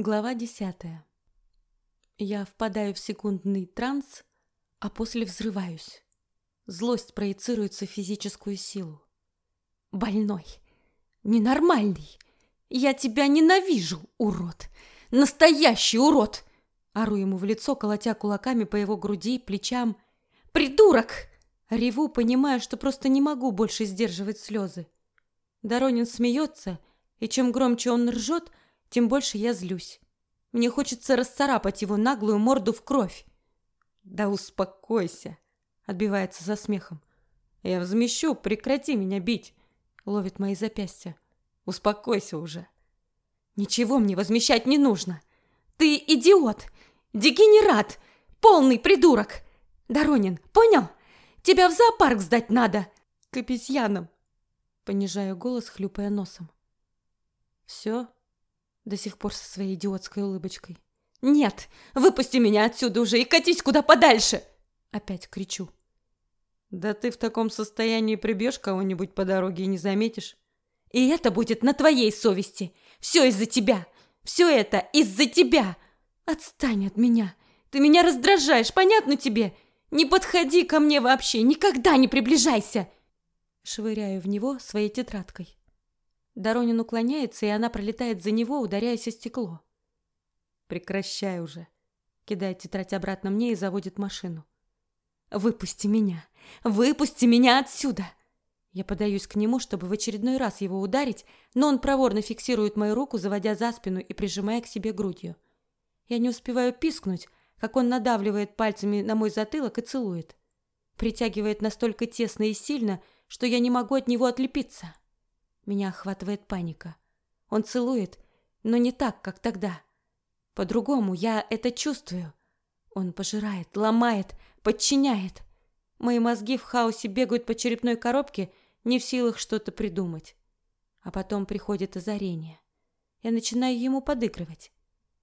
Глава десятая. Я впадаю в секундный транс, а после взрываюсь. Злость проецируется в физическую силу. Больной, ненормальный. Я тебя ненавижу, урод. Настоящий урод. Ору ему в лицо, колотя кулаками по его груди, плечам. Придурок! Реву, понимая, что просто не могу больше сдерживать слезы. Доронин смеется, и чем громче он ржет, тем больше я злюсь. Мне хочется расцарапать его наглую морду в кровь. Да успокойся, отбивается за смехом. Я взмещу, прекрати меня бить, ловит мои запястья. Успокойся уже. Ничего мне возмещать не нужно. Ты идиот, дегенерат, полный придурок. Доронин, понял? Тебя в зоопарк сдать надо, к обезьянам. Понижаю голос, хлюпая носом. Все, до сих пор со своей идиотской улыбочкой. «Нет! Выпусти меня отсюда уже и катись куда подальше!» Опять кричу. «Да ты в таком состоянии прибьешь кого-нибудь по дороге и не заметишь?» «И это будет на твоей совести! Все из-за тебя! Все это из-за тебя! Отстань от меня! Ты меня раздражаешь, понятно тебе? Не подходи ко мне вообще! Никогда не приближайся!» Швыряю в него своей тетрадкой. Доронин уклоняется, и она пролетает за него, ударяясь о стекло. «Прекращай уже!» Кидает тетрадь обратно мне и заводит машину. «Выпусти меня! Выпусти меня отсюда!» Я подаюсь к нему, чтобы в очередной раз его ударить, но он проворно фиксирует мою руку, заводя за спину и прижимая к себе грудью. Я не успеваю пискнуть, как он надавливает пальцами на мой затылок и целует. Притягивает настолько тесно и сильно, что я не могу от него отлепиться. Меня охватывает паника. Он целует, но не так, как тогда. По-другому я это чувствую. Он пожирает, ломает, подчиняет. Мои мозги в хаосе бегают по черепной коробке, не в силах что-то придумать. А потом приходит озарение. Я начинаю ему подыгрывать.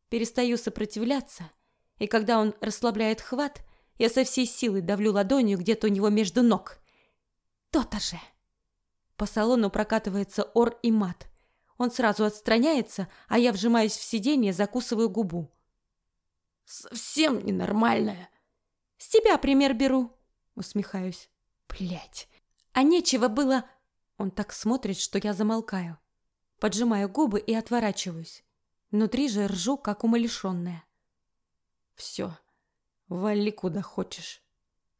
Перестаю сопротивляться, и когда он расслабляет хват, я со всей силы давлю ладонью где-то у него между ног. То-то же. По салону прокатывается ор и мат. Он сразу отстраняется, а я вжимаюсь в сиденье, закусываю губу. «Совсем ненормальная!» «С тебя пример беру!» Усмехаюсь. Блять, а нечего было...» Он так смотрит, что я замолкаю. Поджимаю губы и отворачиваюсь. Внутри же ржу, как умалишенная. «Все, вали куда хочешь».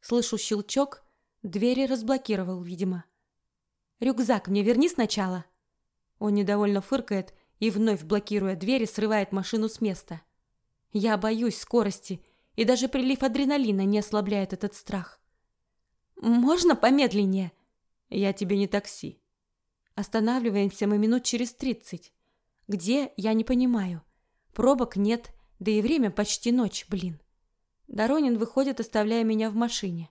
Слышу щелчок, двери разблокировал, видимо. Рюкзак мне верни сначала. Он недовольно фыркает и вновь блокируя двери, срывает машину с места. Я боюсь скорости, и даже прилив адреналина не ослабляет этот страх. Можно помедленнее? Я тебе не такси. Останавливаемся мы минут через тридцать. Где, я не понимаю. Пробок нет, да и время почти ночь, блин. Доронин выходит, оставляя меня в машине,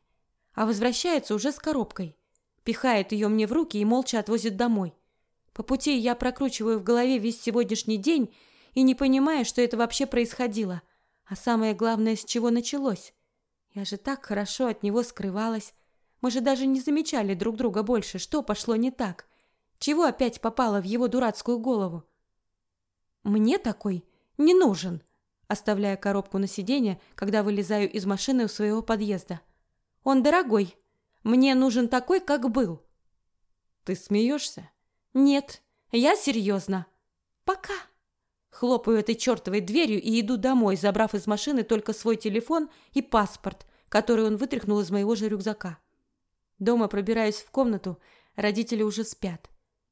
а возвращается уже с коробкой пихает ее мне в руки и молча отвозит домой. По пути я прокручиваю в голове весь сегодняшний день и не понимаю, что это вообще происходило, а самое главное, с чего началось. Я же так хорошо от него скрывалась. Мы же даже не замечали друг друга больше, что пошло не так. Чего опять попало в его дурацкую голову? Мне такой не нужен, оставляя коробку на сиденье, когда вылезаю из машины у своего подъезда. Он дорогой, мне нужен такой, как был. Ты смеешься? Нет, я серьезно. Пока. Хлопаю этой чертовой дверью и иду домой, забрав из машины только свой телефон и паспорт, который он вытряхнул из моего же рюкзака. Дома пробираюсь в комнату, родители уже спят.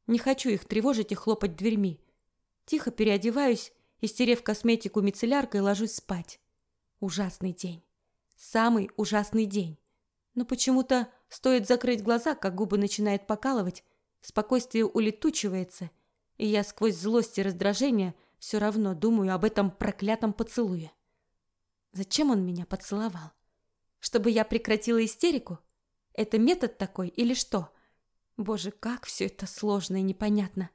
Не хочу их тревожить и хлопать дверьми. Тихо переодеваюсь и, стерев косметику мицелляркой, ложусь спать. Ужасный день. Самый ужасный день. Но почему-то Стоит закрыть глаза, как губы начинает покалывать, спокойствие улетучивается, и я сквозь злость и раздражение все равно думаю об этом проклятом поцелуе. Зачем он меня поцеловал? Чтобы я прекратила истерику? Это метод такой или что? Боже, как все это сложно и непонятно.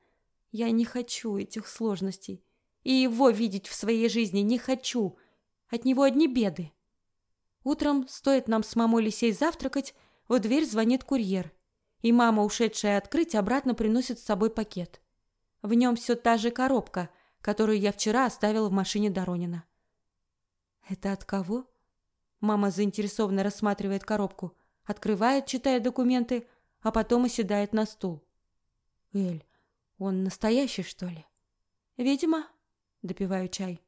Я не хочу этих сложностей. И его видеть в своей жизни не хочу. От него одни беды. Утром стоит нам с мамой Лисей завтракать, в дверь звонит курьер, и мама, ушедшая открыть, обратно приносит с собой пакет. В нем все та же коробка, которую я вчера оставила в машине Доронина. «Это от кого?» Мама заинтересованно рассматривает коробку, открывает, читая документы, а потом оседает на стул. «Эль, он настоящий, что ли?» «Видимо», — допиваю чай.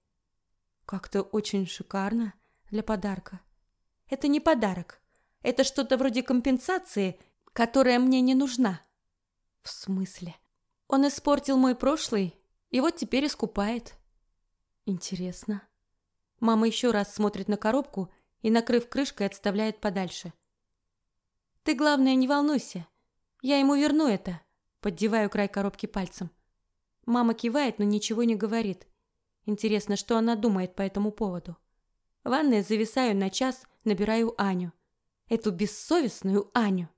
«Как-то очень шикарно для подарка». «Это не подарок. Это что-то вроде компенсации, которая мне не нужна». «В смысле?» «Он испортил мой прошлый, и вот теперь искупает». «Интересно». Мама еще раз смотрит на коробку и, накрыв крышкой, отставляет подальше. «Ты, главное, не волнуйся. Я ему верну это», — поддеваю край коробки пальцем. Мама кивает, но ничего не говорит. Интересно, что она думает по этому поводу. В ванной зависаю на час, набираю Аню. Эту бессовестную Аню.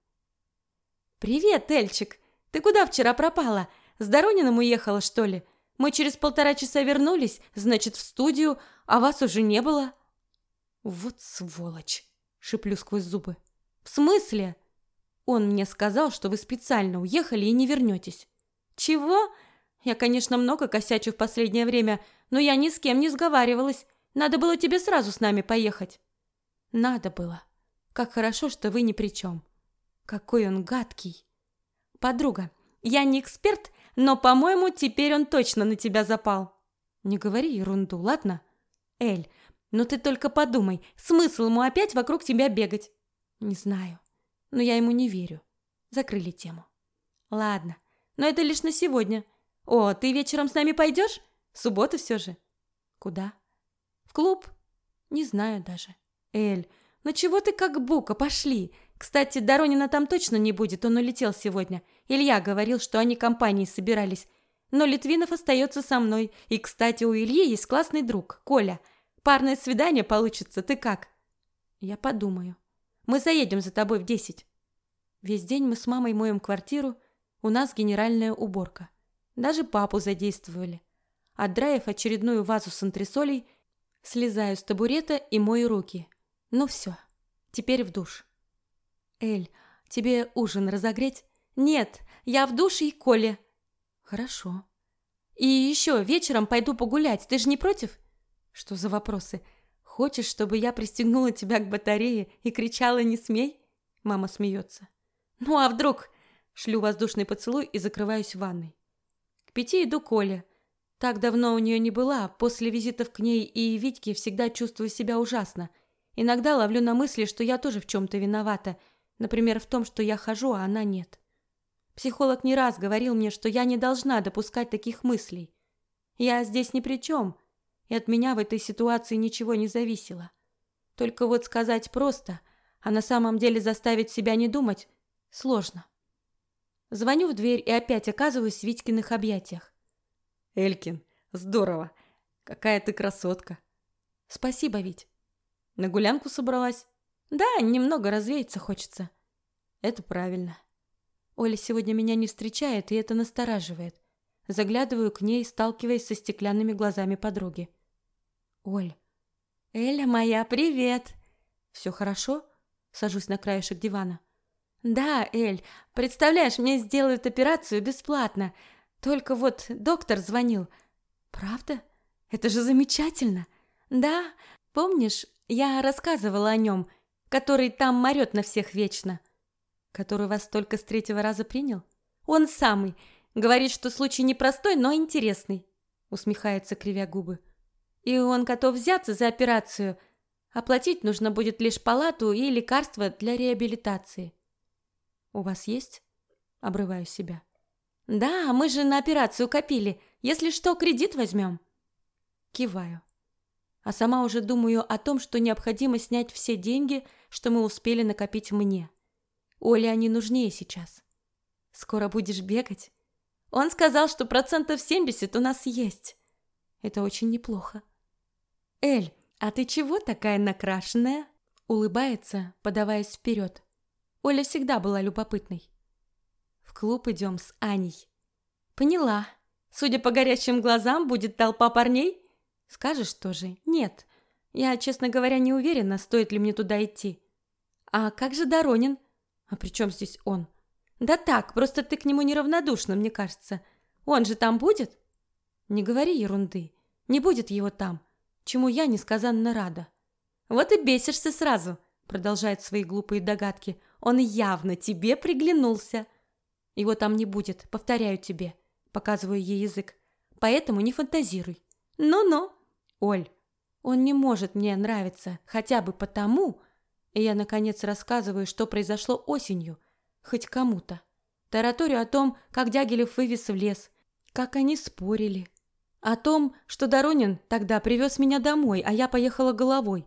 «Привет, Эльчик! Ты куда вчера пропала? С Доронином уехала, что ли? Мы через полтора часа вернулись, значит, в студию, а вас уже не было». «Вот сволочь!» — шиплю сквозь зубы. «В смысле?» «Он мне сказал, что вы специально уехали и не вернетесь». «Чего?» Я, конечно, много косячу в последнее время, но я ни с кем не сговаривалась. Надо было тебе сразу с нами поехать. Надо было. Как хорошо, что вы ни при чем. Какой он гадкий. Подруга, я не эксперт, но, по-моему, теперь он точно на тебя запал. Не говори ерунду, ладно? Эль, ну ты только подумай, смысл ему опять вокруг тебя бегать? Не знаю, но я ему не верю. Закрыли тему. Ладно, но это лишь на сегодня. «О, ты вечером с нами пойдешь? Суббота все же». «Куда?» «В клуб?» «Не знаю даже». «Эль, ну чего ты как бука? Пошли. Кстати, Доронина там точно не будет, он улетел сегодня. Илья говорил, что они компанией собирались. Но Литвинов остается со мной. И, кстати, у Ильи есть классный друг, Коля. Парное свидание получится, ты как?» «Я подумаю. Мы заедем за тобой в десять». Весь день мы с мамой моем квартиру, у нас генеральная уборка. Даже папу задействовали. Отдраив очередную вазу с антресолей, слезаю с табурета и мою руки. Ну все, теперь в душ. Эль, тебе ужин разогреть? Нет, я в душе и Коле. Хорошо. И еще вечером пойду погулять, ты же не против? Что за вопросы? Хочешь, чтобы я пристегнула тебя к батарее и кричала «не смей»? Мама смеется. Ну а вдруг? Шлю воздушный поцелуй и закрываюсь в ванной пяти иду Коле. Так давно у нее не была, после визитов к ней и Витьке всегда чувствую себя ужасно. Иногда ловлю на мысли, что я тоже в чем-то виновата, например, в том, что я хожу, а она нет. Психолог не раз говорил мне, что я не должна допускать таких мыслей. Я здесь ни при чем, и от меня в этой ситуации ничего не зависело. Только вот сказать просто, а на самом деле заставить себя не думать сложно. Звоню в дверь и опять оказываюсь в Витькиных объятиях. «Элькин, здорово! Какая ты красотка!» «Спасибо, Вить!» «На гулянку собралась?» «Да, немного развеяться хочется». «Это правильно». Оля сегодня меня не встречает, и это настораживает. Заглядываю к ней, сталкиваясь со стеклянными глазами подруги. «Оль!» «Эля моя, привет!» «Все хорошо?» Сажусь на краешек дивана. «Да, Эль, представляешь, мне сделают операцию бесплатно. Только вот доктор звонил». «Правда? Это же замечательно!» «Да, помнишь, я рассказывала о нем, который там морет на всех вечно?» «Который вас только с третьего раза принял?» «Он самый. Говорит, что случай непростой, но интересный», усмехается, кривя губы. «И он готов взяться за операцию. Оплатить нужно будет лишь палату и лекарства для реабилитации». «У вас есть?» Обрываю себя. «Да, мы же на операцию копили. Если что, кредит возьмем». Киваю. А сама уже думаю о том, что необходимо снять все деньги, что мы успели накопить мне. Оле они нужнее сейчас. Скоро будешь бегать? Он сказал, что процентов 70 у нас есть. Это очень неплохо. Эль, а ты чего такая накрашенная? Улыбается, подаваясь вперед. Оля всегда была любопытной. В клуб идем с Аней. Поняла. Судя по горящим глазам, будет толпа парней? Скажешь тоже? Нет. Я, честно говоря, не уверена, стоит ли мне туда идти. А как же Доронин? А при чем здесь он? Да так, просто ты к нему неравнодушна, мне кажется. Он же там будет? Не говори ерунды. Не будет его там, чему я несказанно рада. Вот и бесишься сразу, продолжает свои глупые догадки. Он явно тебе приглянулся. Его там не будет, повторяю тебе, показываю ей язык. Поэтому не фантазируй. Ну-ну. Оль, он не может мне нравиться хотя бы потому, и я наконец рассказываю, что произошло осенью, хоть кому-то. Тараторию о том, как Дягилев вывез в лес, как они спорили, о том, что Доронин тогда привез меня домой, а я поехала головой.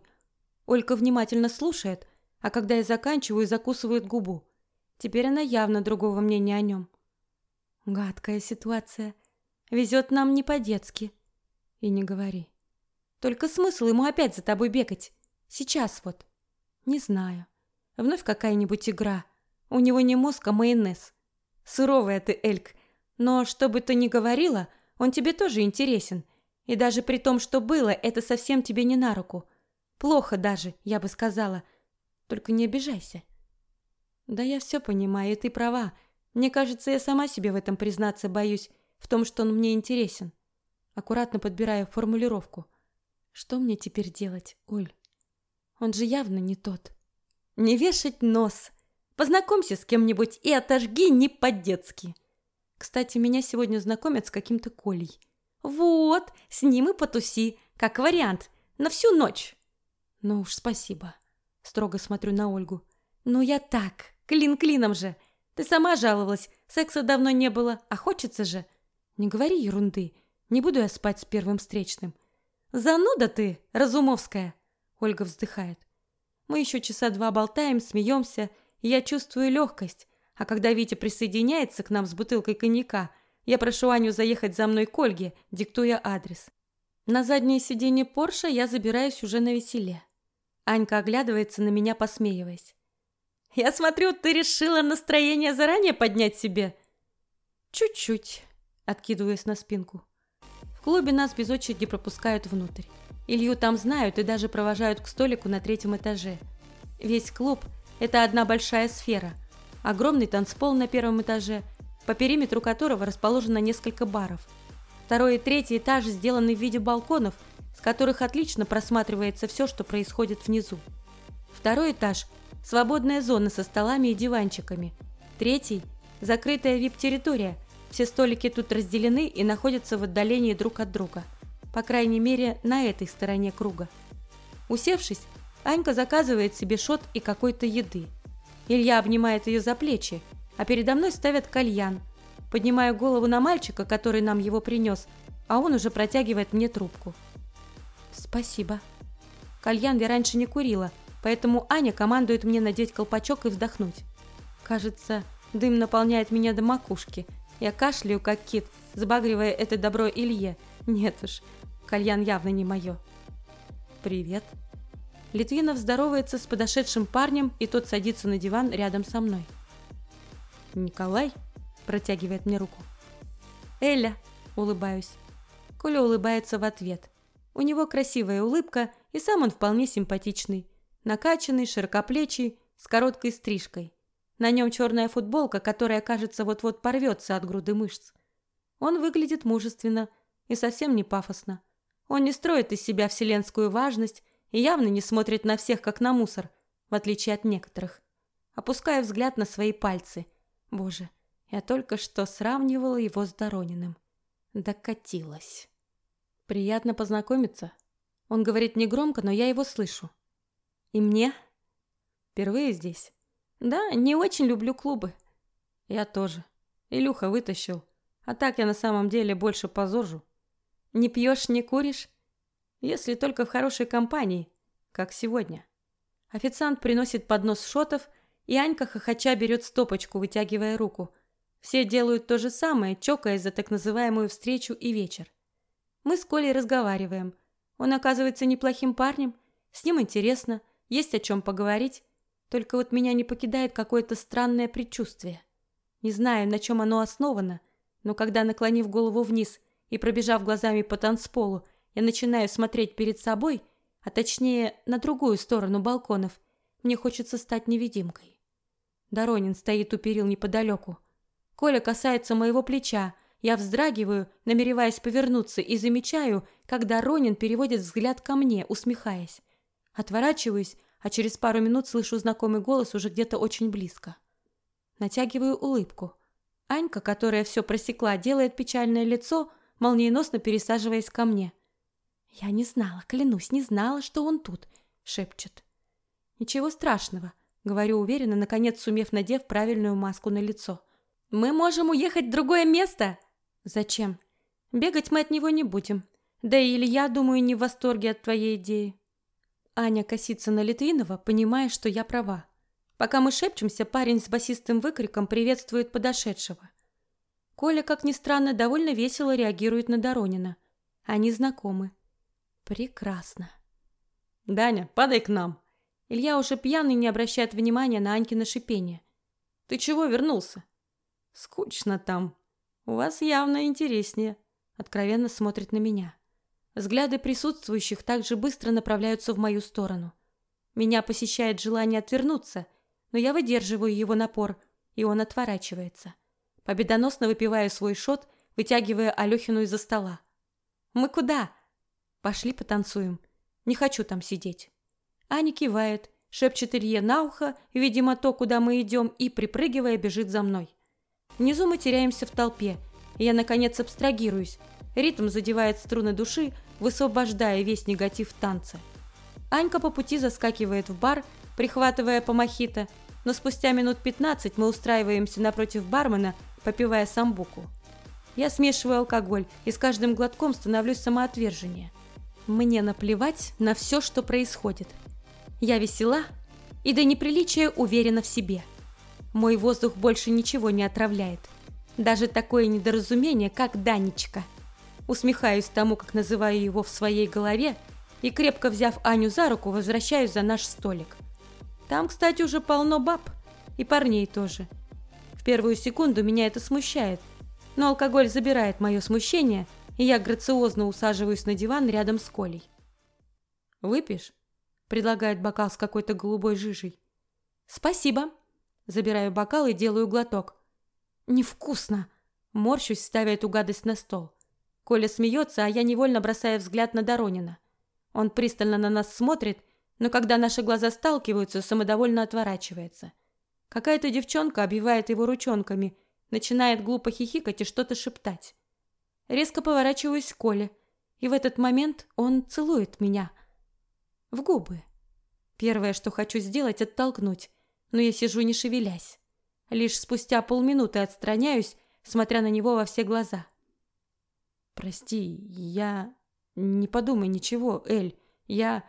Олька внимательно слушает, а когда я заканчиваю, закусывает губу. Теперь она явно другого мнения о нем. Гадкая ситуация. Везет нам не по-детски. И не говори. Только смысл ему опять за тобой бегать? Сейчас вот. Не знаю. Вновь какая-нибудь игра. У него не мозг, а майонез. Суровая ты, Эльк. Но что бы ты ни говорила, он тебе тоже интересен. И даже при том, что было, это совсем тебе не на руку. Плохо даже, я бы сказала. Только не обижайся. Да я все понимаю, и ты права. Мне кажется, я сама себе в этом признаться боюсь, в том, что он мне интересен. Аккуратно подбираю формулировку. Что мне теперь делать, Оль? Он же явно не тот. Не вешать нос. Познакомься с кем-нибудь и отожги не по-детски. Кстати, меня сегодня знакомят с каким-то Колей. Вот, с ним и потуси, как вариант, на всю ночь. Ну уж спасибо. Строго смотрю на Ольгу. Ну я так, клин клином же. Ты сама жаловалась, секса давно не было, а хочется же. Не говори ерунды. Не буду я спать с первым встречным. Зануда ты, Разумовская. Ольга вздыхает. Мы еще часа два болтаем, смеемся, и я чувствую легкость. А когда Витя присоединяется к нам с бутылкой коньяка, я прошу Аню заехать за мной к Ольге, диктуя адрес. На заднее сиденье Порша я забираюсь уже на веселе. Анька оглядывается на меня, посмеиваясь. «Я смотрю, ты решила настроение заранее поднять себе?» «Чуть-чуть», откидываясь на спинку. В клубе нас без очереди пропускают внутрь. Илью там знают и даже провожают к столику на третьем этаже. Весь клуб – это одна большая сфера. Огромный танцпол на первом этаже, по периметру которого расположено несколько баров. Второй и третий этаж сделаны в виде балконов, с которых отлично просматривается все, что происходит внизу. Второй этаж – свободная зона со столами и диванчиками. Третий – закрытая вип-территория. Все столики тут разделены и находятся в отдалении друг от друга – по крайней мере, на этой стороне круга. Усевшись, Анька заказывает себе шот и какой-то еды. Илья обнимает ее за плечи, а передо мной ставят кальян. Поднимаю голову на мальчика, который нам его принес, а он уже протягивает мне трубку. Спасибо. Кальян я раньше не курила, поэтому Аня командует мне надеть колпачок и вздохнуть. Кажется, дым наполняет меня до макушки. Я кашляю, как кит, сбагривая это добро Илье. Нет уж, Кальян явно не мое. «Привет». Литвинов здоровается с подошедшим парнем, и тот садится на диван рядом со мной. «Николай?» – протягивает мне руку. «Эля!» – улыбаюсь. Коля улыбается в ответ. У него красивая улыбка, и сам он вполне симпатичный. Накачанный, широкоплечий, с короткой стрижкой. На нем черная футболка, которая, кажется, вот-вот порвется от груды мышц. Он выглядит мужественно и совсем не пафосно. Он не строит из себя вселенскую важность и явно не смотрит на всех, как на мусор, в отличие от некоторых. Опуская взгляд на свои пальцы. Боже, я только что сравнивала его с Дорониным. Докатилась. Приятно познакомиться. Он говорит негромко, но я его слышу. И мне? Впервые здесь. Да, не очень люблю клубы. Я тоже. Илюха вытащил. А так я на самом деле больше позоржу. Не пьешь, не куришь? Если только в хорошей компании, как сегодня. Официант приносит поднос шотов, и Анька хохоча берет стопочку, вытягивая руку. Все делают то же самое, чокаясь за так называемую встречу и вечер. Мы с Колей разговариваем. Он оказывается неплохим парнем, с ним интересно, есть о чем поговорить. Только вот меня не покидает какое-то странное предчувствие. Не знаю, на чем оно основано, но когда, наклонив голову вниз, и, пробежав глазами по танцполу, я начинаю смотреть перед собой, а точнее на другую сторону балконов. Мне хочется стать невидимкой. Доронин стоит у перил неподалеку. Коля касается моего плеча, я вздрагиваю, намереваясь повернуться, и замечаю, когда Ронин переводит взгляд ко мне, усмехаясь. Отворачиваюсь, а через пару минут слышу знакомый голос уже где-то очень близко. Натягиваю улыбку. Анька, которая все просекла, делает печальное лицо, молниеносно пересаживаясь ко мне. «Я не знала, клянусь, не знала, что он тут», — шепчет. «Ничего страшного», — говорю уверенно, наконец сумев надев правильную маску на лицо. «Мы можем уехать в другое место!» «Зачем? Бегать мы от него не будем. Да и Илья, думаю, не в восторге от твоей идеи». Аня косится на Литвинова, понимая, что я права. Пока мы шепчемся, парень с басистым выкриком приветствует подошедшего. Коля, как ни странно, довольно весело реагирует на Доронина. Они знакомы. Прекрасно. «Даня, падай к нам!» Илья уже пьяный не обращает внимания на Анькино шипение. «Ты чего вернулся?» «Скучно там. У вас явно интереснее», — откровенно смотрит на меня. Взгляды присутствующих также быстро направляются в мою сторону. Меня посещает желание отвернуться, но я выдерживаю его напор, и он отворачивается. Победоносно выпиваю свой шот, вытягивая Алехину из-за стола. «Мы куда?» «Пошли потанцуем. Не хочу там сидеть». Аня кивает, шепчет Илье на ухо, видимо, то, куда мы идем, и, припрыгивая, бежит за мной. Внизу мы теряемся в толпе, и я, наконец, абстрагируюсь. Ритм задевает струны души, высвобождая весь негатив танца. Анька по пути заскакивает в бар, прихватывая по но спустя минут 15 мы устраиваемся напротив бармена, попивая самбуку. Я смешиваю алкоголь и с каждым глотком становлюсь самоотверженнее. Мне наплевать на все, что происходит. Я весела и до неприличия уверена в себе. Мой воздух больше ничего не отравляет. Даже такое недоразумение, как Данечка. Усмехаюсь тому, как называю его в своей голове, и, крепко взяв Аню за руку, возвращаюсь за наш столик. Там, кстати, уже полно баб. И парней тоже. В первую секунду меня это смущает. Но алкоголь забирает мое смущение, и я грациозно усаживаюсь на диван рядом с Колей. «Выпьешь?» – предлагает бокал с какой-то голубой жижей. «Спасибо», Забираю бокал и делаю глоток. Невкусно. Морщусь, ставя эту гадость на стол. Коля смеется, а я невольно бросаю взгляд на Доронина. Он пристально на нас смотрит, но когда наши глаза сталкиваются, самодовольно отворачивается. Какая-то девчонка обвивает его ручонками, начинает глупо хихикать и что-то шептать. Резко поворачиваюсь к Коле, и в этот момент он целует меня. В губы. Первое, что хочу сделать, оттолкнуть но я сижу не шевелясь. Лишь спустя полминуты отстраняюсь, смотря на него во все глаза. «Прости, я... Не подумай ничего, Эль. Я...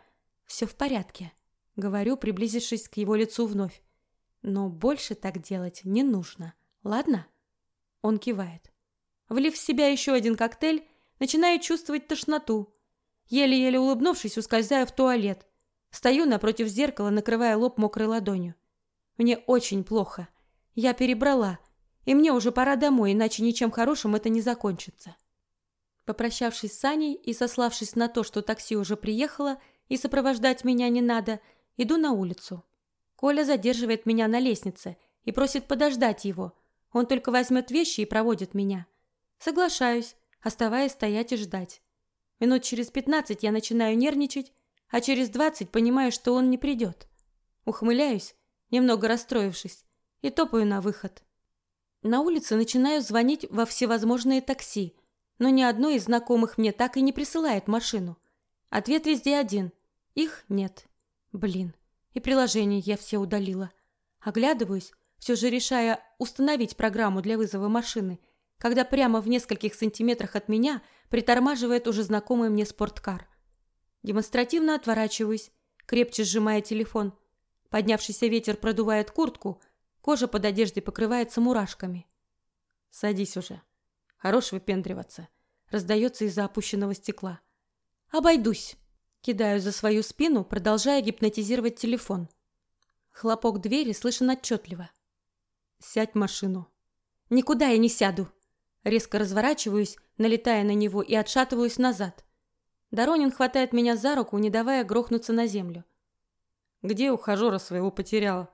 Все в порядке», — говорю, приблизившись к его лицу вновь. «Но больше так делать не нужно, ладно?» Он кивает. Влив в себя еще один коктейль, начинаю чувствовать тошноту. Еле-еле улыбнувшись, ускользаю в туалет. Стою напротив зеркала, накрывая лоб мокрой ладонью. Мне очень плохо. Я перебрала, и мне уже пора домой, иначе ничем хорошим это не закончится. Попрощавшись с Аней и сославшись на то, что такси уже приехало и сопровождать меня не надо, иду на улицу. Коля задерживает меня на лестнице и просит подождать его. Он только возьмет вещи и проводит меня. Соглашаюсь, оставаясь стоять и ждать. Минут через пятнадцать я начинаю нервничать, а через двадцать понимаю, что он не придет. Ухмыляюсь немного расстроившись, и топаю на выход. На улице начинаю звонить во всевозможные такси, но ни одно из знакомых мне так и не присылает машину. Ответ везде один. Их нет. Блин, и приложения я все удалила. Оглядываюсь, все же решая установить программу для вызова машины, когда прямо в нескольких сантиметрах от меня притормаживает уже знакомый мне спорткар. Демонстративно отворачиваюсь, крепче сжимая телефон, Поднявшийся ветер продувает куртку, кожа под одеждой покрывается мурашками. «Садись уже. Хорош выпендриваться», — раздается из-за опущенного стекла. «Обойдусь», — кидаю за свою спину, продолжая гипнотизировать телефон. Хлопок двери слышен отчетливо. «Сядь в машину». «Никуда я не сяду». Резко разворачиваюсь, налетая на него и отшатываюсь назад. Доронин хватает меня за руку, не давая грохнуться на землю. Где ухажера своего потеряла?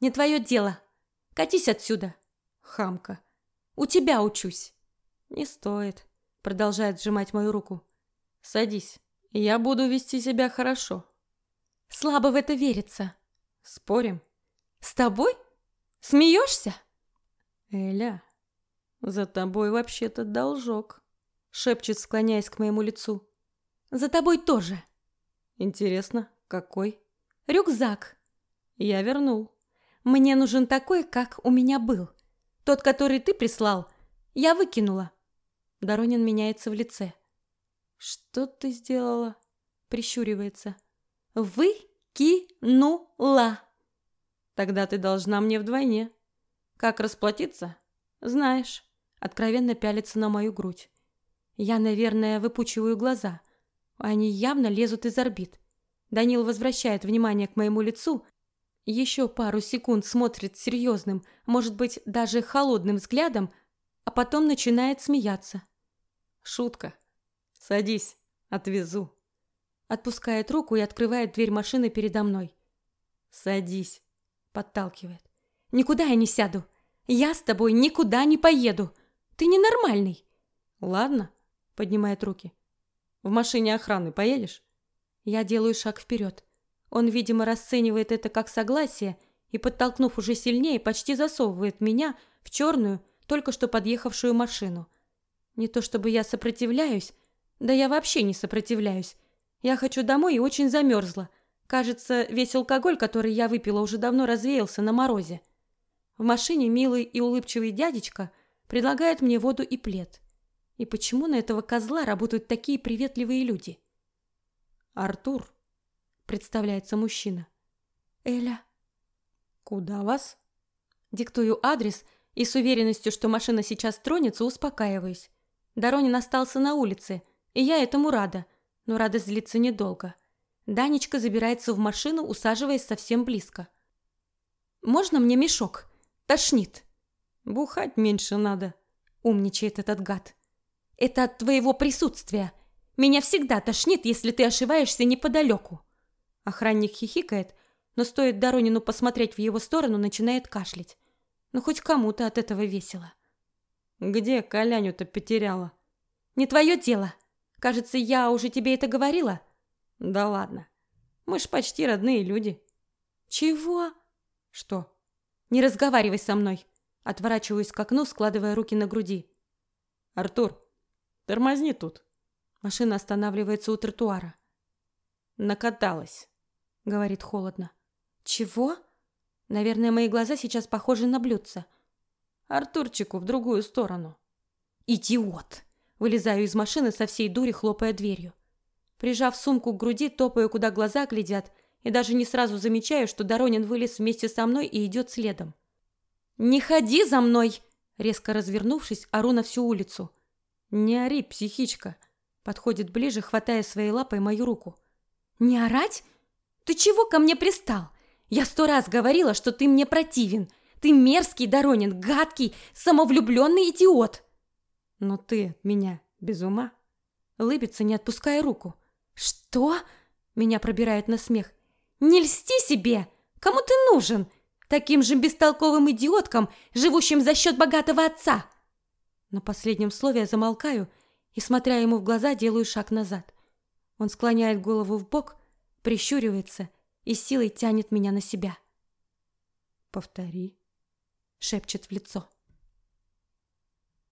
Не твое дело. Катись отсюда. Хамка. У тебя учусь. Не стоит, продолжает сжимать мою руку. Садись, я буду вести себя хорошо. Слабо в это верится. Спорим? С тобой? Смеешься? Эля, за тобой вообще-то должок, шепчет, склоняясь к моему лицу. За тобой тоже. Интересно, какой? Рюкзак. Я вернул. Мне нужен такой, как у меня был. Тот, который ты прислал, я выкинула. Доронин меняется в лице. Что ты сделала? Прищуривается. Выкинула. Тогда ты должна мне вдвойне. Как расплатиться? Знаешь. Откровенно пялится на мою грудь. Я, наверное, выпучиваю глаза. Они явно лезут из орбит. Данил возвращает внимание к моему лицу, еще пару секунд смотрит серьезным, может быть, даже холодным взглядом, а потом начинает смеяться. Шутка. Садись, отвезу. Отпускает руку и открывает дверь машины передо мной. Садись, подталкивает. Никуда я не сяду. Я с тобой никуда не поеду. Ты ненормальный. Ладно, поднимает руки. В машине охраны поедешь? Я делаю шаг вперед. Он, видимо, расценивает это как согласие и, подтолкнув уже сильнее, почти засовывает меня в черную, только что подъехавшую машину. Не то чтобы я сопротивляюсь, да я вообще не сопротивляюсь. Я хочу домой и очень замерзла. Кажется, весь алкоголь, который я выпила, уже давно развеялся на морозе. В машине милый и улыбчивый дядечка предлагает мне воду и плед. И почему на этого козла работают такие приветливые люди? Артур, представляется мужчина. Эля. Куда вас? Диктую адрес и с уверенностью, что машина сейчас тронется, успокаиваюсь. Доронин остался на улице, и я этому рада, но радость длится недолго. Данечка забирается в машину, усаживаясь совсем близко. «Можно мне мешок? Тошнит!» «Бухать меньше надо», — умничает этот гад. «Это от твоего присутствия. Меня всегда тошнит, если ты ошиваешься неподалеку». Охранник хихикает, но стоит Доронину посмотреть в его сторону, начинает кашлять. Ну, хоть кому-то от этого весело. «Где Коляню-то потеряла?» «Не твое дело. Кажется, я уже тебе это говорила». «Да ладно. Мы ж почти родные люди». «Чего?» «Что?» «Не разговаривай со мной». Отворачиваюсь к окну, складывая руки на груди. «Артур, тормозни тут». Машина останавливается у тротуара. «Накаталась» говорит холодно. Чего? Наверное, мои глаза сейчас похожи на блюдца. Артурчику в другую сторону. Идиот. Вылезаю из машины со всей дури, хлопая дверью. Прижав сумку к груди, топаю, куда глаза глядят, и даже не сразу замечаю, что Доронин вылез вместе со мной и идет следом. «Не ходи за мной!» Резко развернувшись, ору на всю улицу. «Не ори, психичка!» Подходит ближе, хватая своей лапой мою руку. «Не орать? Ты чего ко мне пристал? Я сто раз говорила, что ты мне противен. Ты мерзкий, Доронин, гадкий, самовлюбленный идиот. Но ты меня без ума? Лыбится, не отпуская руку. Что? Меня пробирает на смех. Не льсти себе! Кому ты нужен? Таким же бестолковым идиоткам, живущим за счет богатого отца. На последнем слове я замолкаю и, смотря ему в глаза, делаю шаг назад. Он склоняет голову в бок, прищуривается и силой тянет меня на себя. «Повтори», — шепчет в лицо.